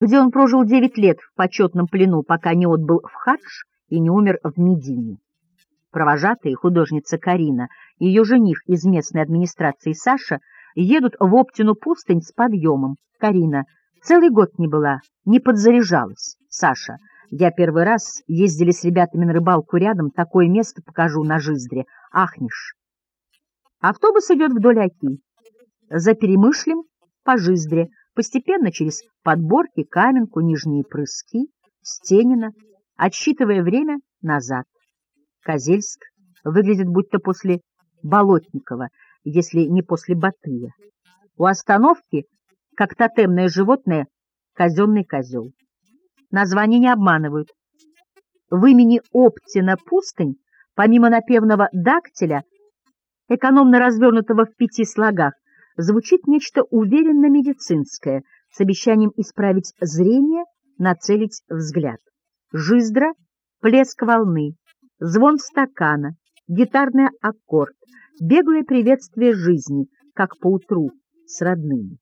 где он прожил девять лет в почетном плену, пока не отбыл в Хадж и не умер в Медине. Провожатые, художница Карина и ее жених из местной администрации Саша едут в Оптину пустынь с подъемом. Карина целый год не была, не подзаряжалась. Саша, я первый раз ездили с ребятами на рыбалку рядом, такое место покажу на Жиздре. Ахнешь. Автобус идет вдоль Оки. За Перемышлем по Жиздре, постепенно через подборки, Каменку, Нижние Прыски, Стенина, отсчитывая время назад. Козельск выглядит будто после Болотникова, если не после Батыя. У остановки, как тотемное животное, казенный козел. Названия не обманывают. В имени Оптина пустынь, помимо напевного дактиля, экономно развернутого в пяти слогах, звучит нечто уверенно медицинское с обещанием исправить зрение, нацелить взгляд. Жиздра, плеск волны, звон стакана, гитарный аккорд, беглое приветствие жизни, как поутру с родными.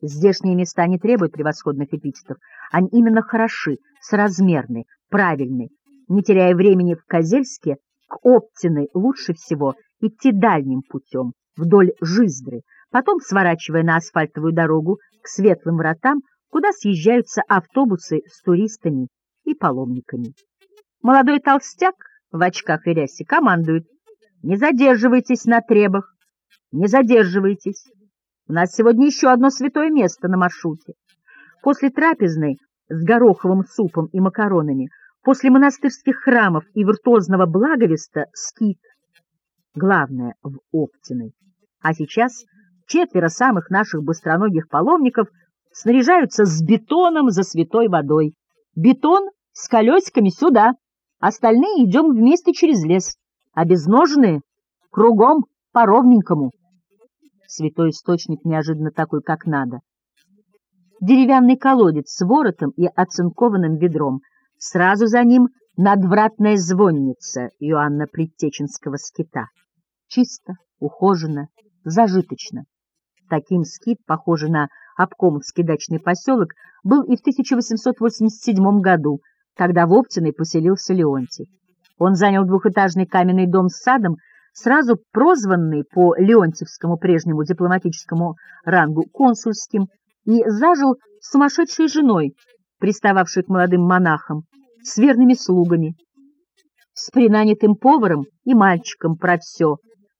Здешние места не требуют превосходных эпитетов, они именно хороши, соразмерны, правильны. Не теряя времени в Козельске, к Оптиной лучше всего идти дальним путем, вдоль Жиздры, потом сворачивая на асфальтовую дорогу к светлым вратам, куда съезжаются автобусы с туристами и паломниками. Молодой толстяк в очках и рясе командует «Не задерживайтесь на требах, не задерживайтесь». У нас сегодня еще одно святое место на маршруте. После трапезной с гороховым супом и макаронами, после монастырских храмов и виртуозного благовеста — скит. Главное — в Оптиной. А сейчас четверо самых наших быстроногих паломников снаряжаются с бетоном за святой водой. Бетон с колесиками сюда, остальные идем вместе через лес, а безножные — кругом по ровненькому святой источник неожиданно такой, как надо. Деревянный колодец с воротом и оцинкованным ведром. Сразу за ним надвратная звонница Иоанна Предтеченского скита. Чисто, ухоженно, зажиточно. Таким скит, похожий на обкомовский дачный поселок, был и в 1887 году, когда в Оптиной поселился Леонтий. Он занял двухэтажный каменный дом с садом сразу прозванный по Леонтьевскому прежнему дипломатическому рангу консульским, и зажил с сумасшедшей женой, пристававшей к молодым монахам, с верными слугами, с принанятым поваром и мальчиком про все,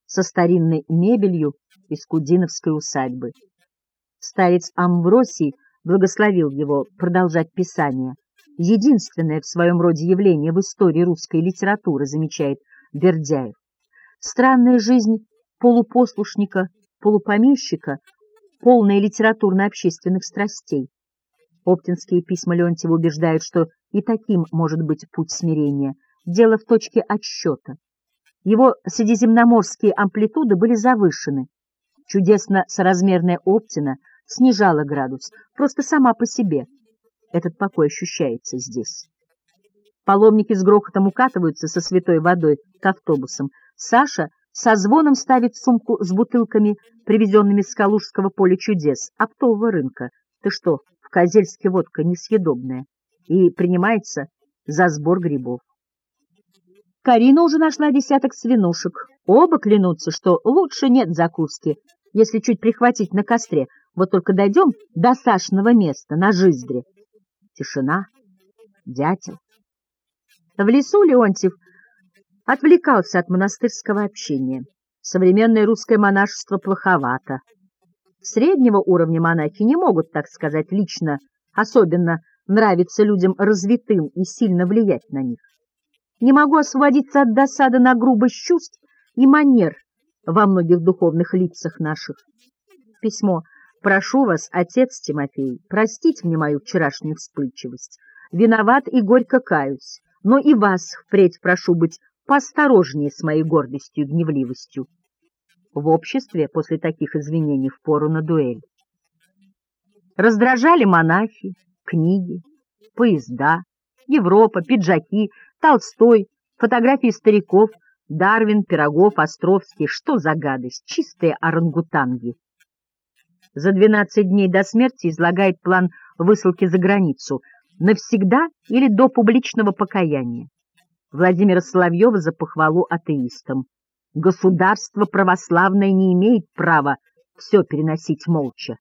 со старинной мебелью из Кудиновской усадьбы. Старец Амвросий благословил его продолжать писание. Единственное в своем роде явление в истории русской литературы, замечает Бердяев. Странная жизнь полупослушника, полупомещика, полная литературно-общественных страстей. Оптинские письма Леонтьева убеждают, что и таким может быть путь смирения. Дело в точке отсчета. Его средиземноморские амплитуды были завышены. Чудесно соразмерная Оптина снижала градус, просто сама по себе. Этот покой ощущается здесь. Паломники с грохотом укатываются со святой водой к автобусам, Саша со звоном ставит сумку с бутылками, привезенными с Калужского поля чудес, оптового рынка. Ты что, в Козельске водка несъедобная? И принимается за сбор грибов. Карина уже нашла десяток свинушек. Оба клянутся, что лучше нет закуски, если чуть прихватить на костре. Вот только дойдем до Сашиного места на Жиздре. Тишина, дятел. В лесу Леонтьев отвлекался от монастырского общения. Современное русское монашество плоховато. Среднего уровня монахи не могут, так сказать, лично, особенно нравиться людям развитым и сильно влиять на них. Не могу освободиться от досады на грубость чувств и манер во многих духовных лицах наших. Письмо «Прошу вас, отец Тимофей, простить мне мою вчерашнюю вспыльчивость. Виноват и горько каюсь, но и вас впредь прошу быть поосторожнее с моей гордостью и гневливостью. В обществе после таких извинений впору на дуэль. Раздражали монахи, книги, поезда, Европа, пиджаки, Толстой, фотографии стариков, Дарвин, Пирогов, Островский. Что за гадость? Чистые орангутанги. За 12 дней до смерти излагает план высылки за границу, навсегда или до публичного покаяния. Владимира Соловьева за похвалу атеистам. Государство православное не имеет права все переносить молча.